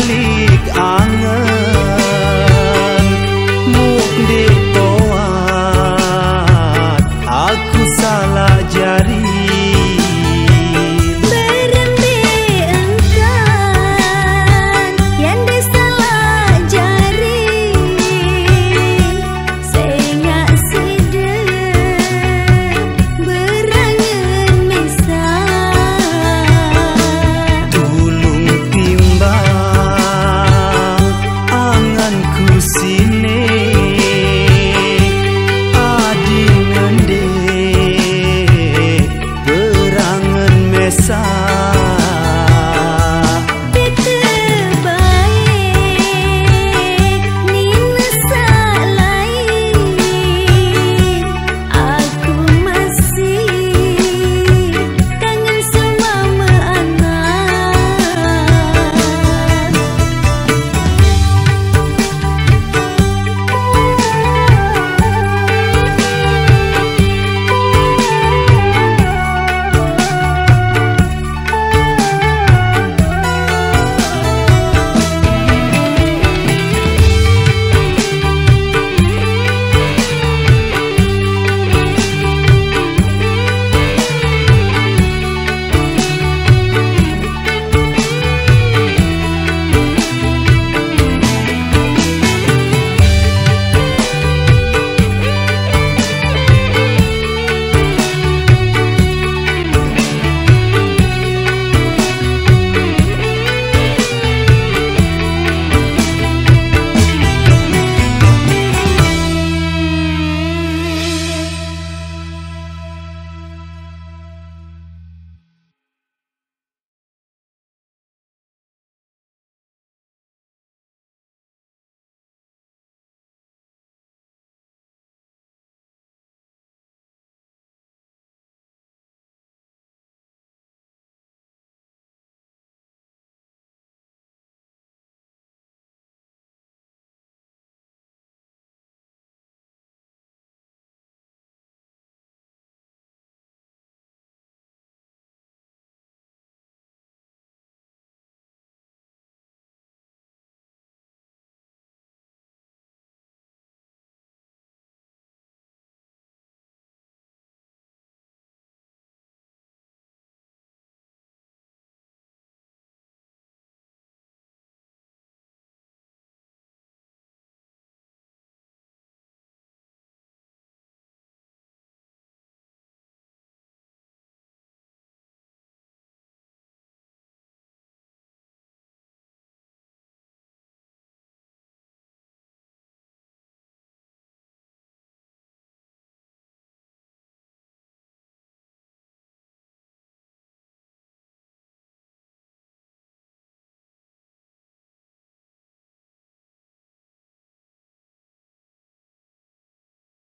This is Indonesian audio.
balik angan. Muk ditoat aku salah jari.